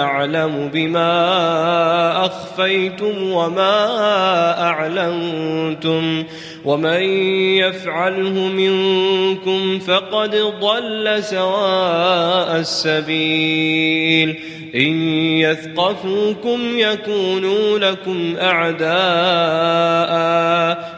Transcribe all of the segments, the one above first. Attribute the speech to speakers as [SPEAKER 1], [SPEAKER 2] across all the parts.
[SPEAKER 1] أعلم بما أخفيتم وما أعلنتم ومن يفعله منكم فقد ضل سواء السبيل إن يثقفوكم يكونوا لكم أعداء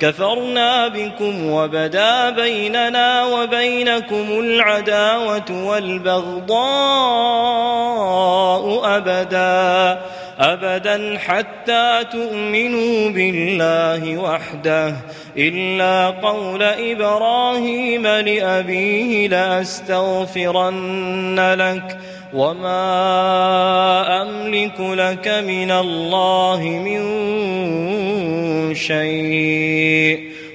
[SPEAKER 1] كفرنا بكم وبدا بيننا وبينكم العداوة والبغضاء أبدا أبدا حتى تؤمنوا بالله وحده. إلا قول إبراهيم لأبيه لأستغفرن لك. وما املك لك من الله من شيء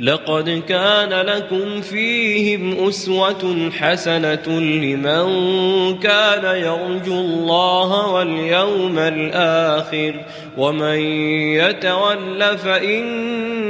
[SPEAKER 1] لقد كان لكم فيهم أسوة حسنة لمن كان يرجو الله واليوم الآخر ومن يتول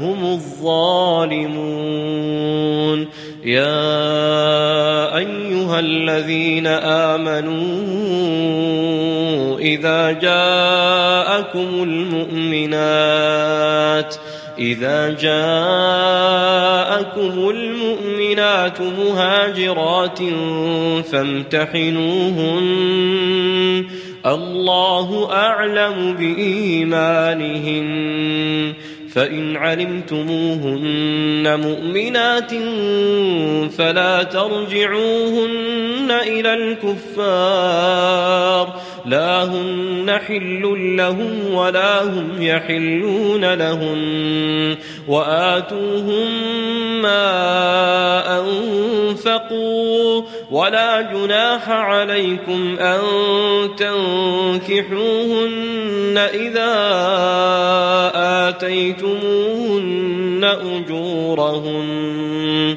[SPEAKER 1] هم الظالمون يا أيها الذين آمنوا إذا جاءكم المؤمنات إذا جاءكم المؤمنات مهاجرات فامتحنوهن الله أعلم بإيمانهن فإن علمتموهن مؤمنات فلا ترجعوهن إلى الكفار. لا هن حل لهم ولا هم يحلون لهم. وآتوهم ما أنفقوا. ولا جناح عليكم أن تنكحوهن إذا آتيتموهن أجورهن.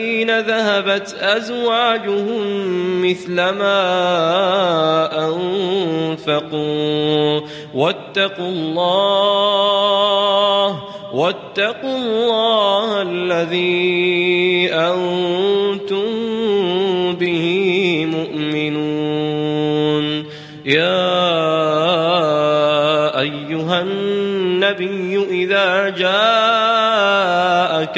[SPEAKER 1] الذين ذهبت أزواجهم مثل ما أنفقوا. واتقوا الله واتقوا الله الذي أنتم به مؤمنون. يا أيها النبي إذا جاءك